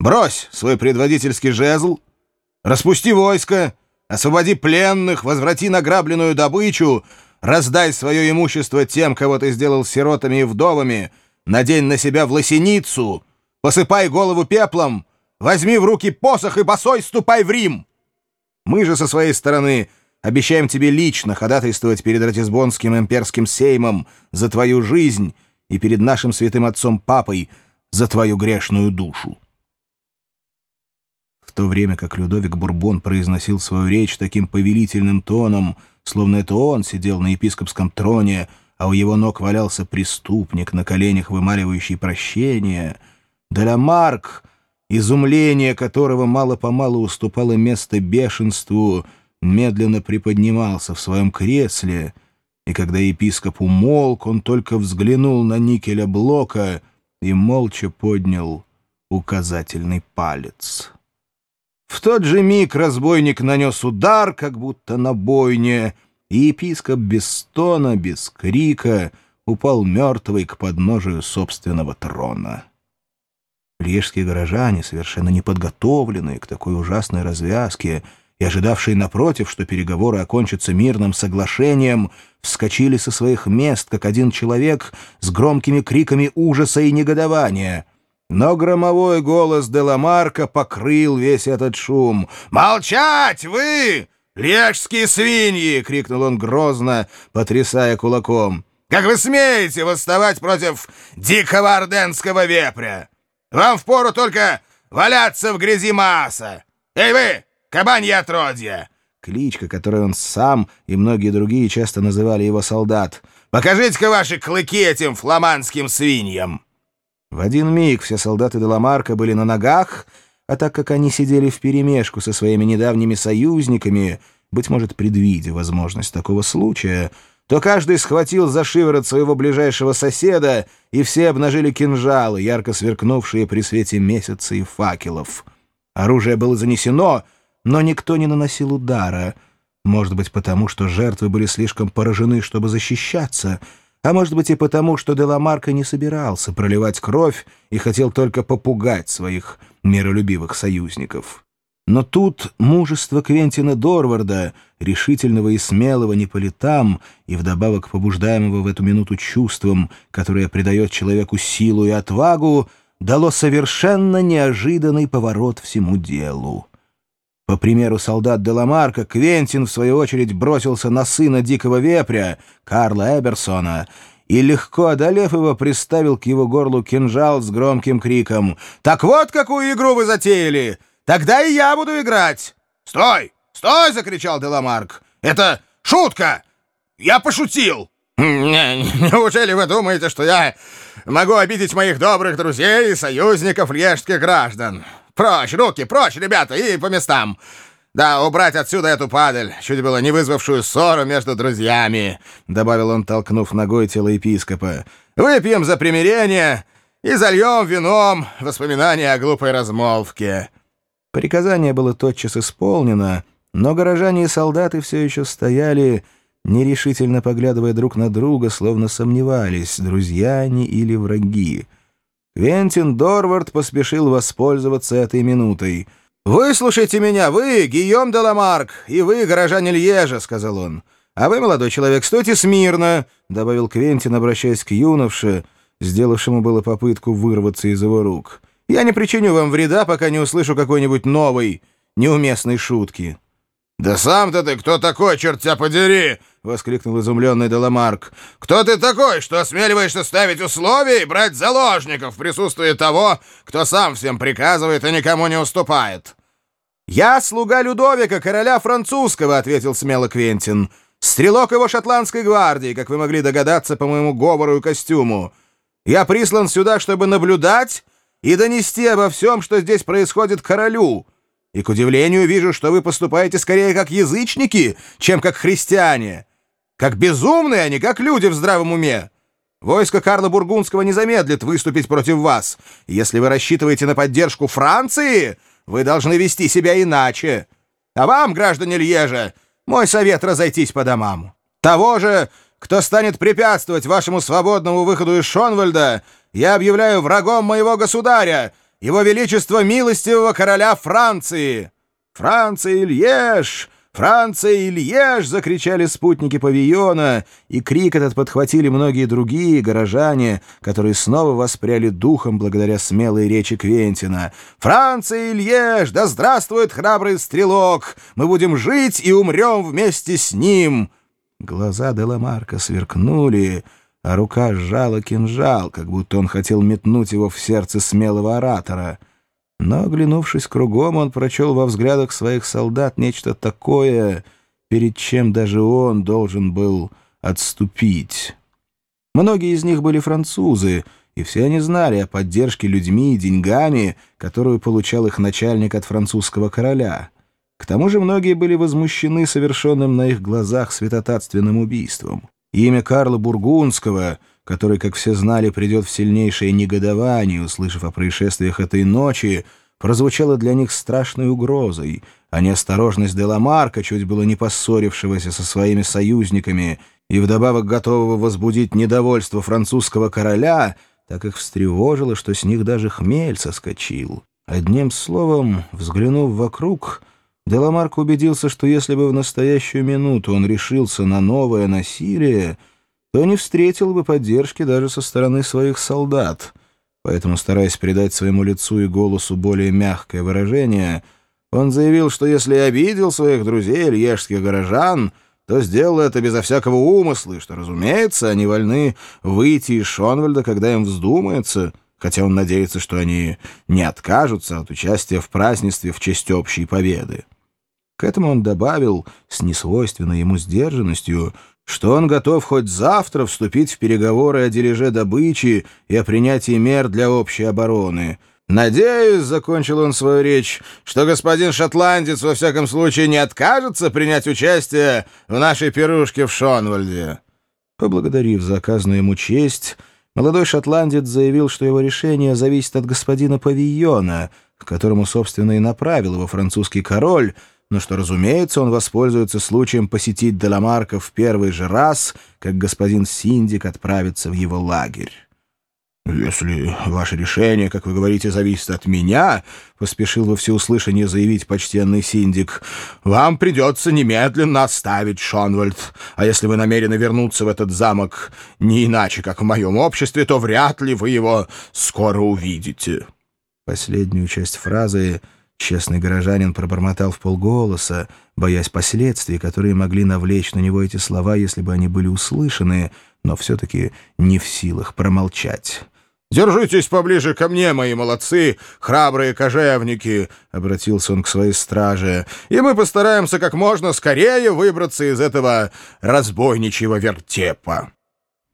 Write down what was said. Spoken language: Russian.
Брось свой предводительский жезл, распусти войско, освободи пленных, возврати награбленную добычу, раздай свое имущество тем, кого ты сделал сиротами и вдовами, надень на себя власеницу, посыпай голову пеплом, возьми в руки посох и босой ступай в Рим. Мы же со своей стороны обещаем тебе лично ходатайствовать перед Ратисбонским имперским сеймом за твою жизнь и перед нашим святым отцом Папой за твою грешную душу. То время как Людовик Бурбон произносил свою речь таким повелительным тоном, словно это он сидел на епископском троне, а у его ног валялся преступник, на коленях вымаливающий прощение, Деламарк, изумление которого мало-помалу уступало место бешенству, медленно приподнимался в своем кресле, и когда епископ умолк, он только взглянул на никеля Блока и молча поднял указательный палец. В тот же миг разбойник нанес удар, как будто на бойне, и епископ без стона, без крика упал мертвый к подножию собственного трона. Лежские горожане, совершенно неподготовленные к такой ужасной развязке и ожидавшие напротив, что переговоры окончатся мирным соглашением, вскочили со своих мест, как один человек, с громкими криками ужаса и негодования — но громовой голос Деламарка покрыл весь этот шум. «Молчать вы, лежские свиньи!» — крикнул он грозно, потрясая кулаком. «Как вы смеете восставать против дикого орденского вепря? Вам впору только валяться в грязи масса! Эй вы, кабанье отродье!» Кличка, которой он сам и многие другие часто называли его солдат. «Покажите-ка ваши клыки этим фламандским свиньям!» В один миг все солдаты Деламарка были на ногах, а так как они сидели вперемешку со своими недавними союзниками, быть может, предвидя возможность такого случая, то каждый схватил за шиворот своего ближайшего соседа, и все обнажили кинжалы, ярко сверкнувшие при свете месяца и факелов. Оружие было занесено, но никто не наносил удара, может быть, потому что жертвы были слишком поражены, чтобы защищаться — а может быть и потому, что Деламарко не собирался проливать кровь и хотел только попугать своих миролюбивых союзников. Но тут мужество Квентина Дорварда, решительного и смелого не по летам, и вдобавок побуждаемого в эту минуту чувством, которое придает человеку силу и отвагу, дало совершенно неожиданный поворот всему делу. По примеру солдат Деламарка, Квентин, в свою очередь, бросился на сына дикого вепря, Карла Эберсона, и, легко одолев его, приставил к его горлу кинжал с громким криком. «Так вот, какую игру вы затеяли! Тогда и я буду играть!» «Стой! Стой!» — закричал Деламарк. «Это шутка! Я пошутил!» «Неужели вы думаете, что я могу обидеть моих добрых друзей и союзников лежских граждан? Прочь, руки, прочь, ребята, и по местам. Да, убрать отсюда эту падаль, чуть было не вызвавшую ссору между друзьями», — добавил он, толкнув ногой тело епископа. «Выпьем за примирение и зальем вином воспоминания о глупой размолвке». Приказание было тотчас исполнено, но горожане и солдаты все еще стояли, нерешительно поглядывая друг на друга, словно сомневались, друзья они или враги. Квентин Дорвард поспешил воспользоваться этой минутой. «Выслушайте меня, вы, Гийом де Ламарк, и вы, горожане Льежа», — сказал он. «А вы, молодой человек, стойте смирно», — добавил Квентин, обращаясь к юноше, сделавшему было попытку вырваться из его рук. «Я не причиню вам вреда, пока не услышу какой-нибудь новой, неуместной шутки». «Да сам-то ты кто такой, черт тебя подери!» — воскликнул изумленный Деламарк. «Кто ты такой, что осмеливаешься ставить условия и брать заложников в присутствии того, кто сам всем приказывает и никому не уступает?» «Я слуга Людовика, короля французского», — ответил смело Квентин. «Стрелок его шотландской гвардии, как вы могли догадаться по моему говору и костюму. Я прислан сюда, чтобы наблюдать и донести обо всем, что здесь происходит королю» и, к удивлению, вижу, что вы поступаете скорее как язычники, чем как христиане. Как безумные, не как люди в здравом уме. Войско Карла Бургундского не замедлит выступить против вас. Если вы рассчитываете на поддержку Франции, вы должны вести себя иначе. А вам, граждане Льежа, мой совет разойтись по домам. Того же, кто станет препятствовать вашему свободному выходу из Шонвальда, я объявляю врагом моего государя, его величество милостивого короля Франции!» «Франция и Льеж! Франция и Льеж!» — закричали спутники павильона, и крик этот подхватили многие другие горожане, которые снова воспряли духом благодаря смелой речи Квентина. «Франция и Льеж! Да здравствует храбрый стрелок! Мы будем жить и умрем вместе с ним!» Глаза Деламарка сверкнули, а рука сжала кинжал, как будто он хотел метнуть его в сердце смелого оратора — но, оглянувшись кругом, он прочел во взглядах своих солдат нечто такое, перед чем даже он должен был отступить. Многие из них были французы, и все они знали о поддержке людьми и деньгами, которую получал их начальник от французского короля. К тому же многие были возмущены совершенным на их глазах святотатственным убийством. Имя Карла Бургундского — который, как все знали, придет в сильнейшее негодование, услышав о происшествиях этой ночи, прозвучало для них страшной угрозой, а неосторожность Деламарка, чуть было не поссорившегося со своими союзниками и вдобавок готового возбудить недовольство французского короля, так их встревожило, что с них даже хмель соскочил. Одним словом, взглянув вокруг, Деламарк убедился, что если бы в настоящую минуту он решился на новое насилие, то не встретил бы поддержки даже со стороны своих солдат. Поэтому, стараясь придать своему лицу и голосу более мягкое выражение, он заявил, что если обидел своих друзей, льежских горожан, то сделал это безо всякого умысла, и что, разумеется, они вольны выйти из Шонвальда, когда им вздумается, хотя он надеется, что они не откажутся от участия в празднестве в честь общей победы. К этому он добавил, с несвойственной ему сдержанностью, что он готов хоть завтра вступить в переговоры о дележе добычи и о принятии мер для общей обороны. «Надеюсь», — закончил он свою речь, «что господин шотландец во всяком случае не откажется принять участие в нашей пирушке в Шонвальде». Поблагодарив за оказанную ему честь, молодой шотландец заявил, что его решение зависит от господина Павийона, к которому, собственно, и направил его французский король, но что, разумеется, он воспользуется случаем посетить Деламарка в первый же раз, как господин Синдик отправится в его лагерь. «Если ваше решение, как вы говорите, зависит от меня», — поспешил во всеуслышание заявить почтенный Синдик, «вам придется немедленно оставить Шонвальд, а если вы намерены вернуться в этот замок не иначе, как в моем обществе, то вряд ли вы его скоро увидите». Последнюю часть фразы Честный горожанин пробормотал в полголоса, боясь последствий, которые могли навлечь на него эти слова, если бы они были услышаны, но все-таки не в силах промолчать. «Держитесь поближе ко мне, мои молодцы, храбрые кожевники!» — обратился он к своей страже. «И мы постараемся как можно скорее выбраться из этого разбойничьего вертепа».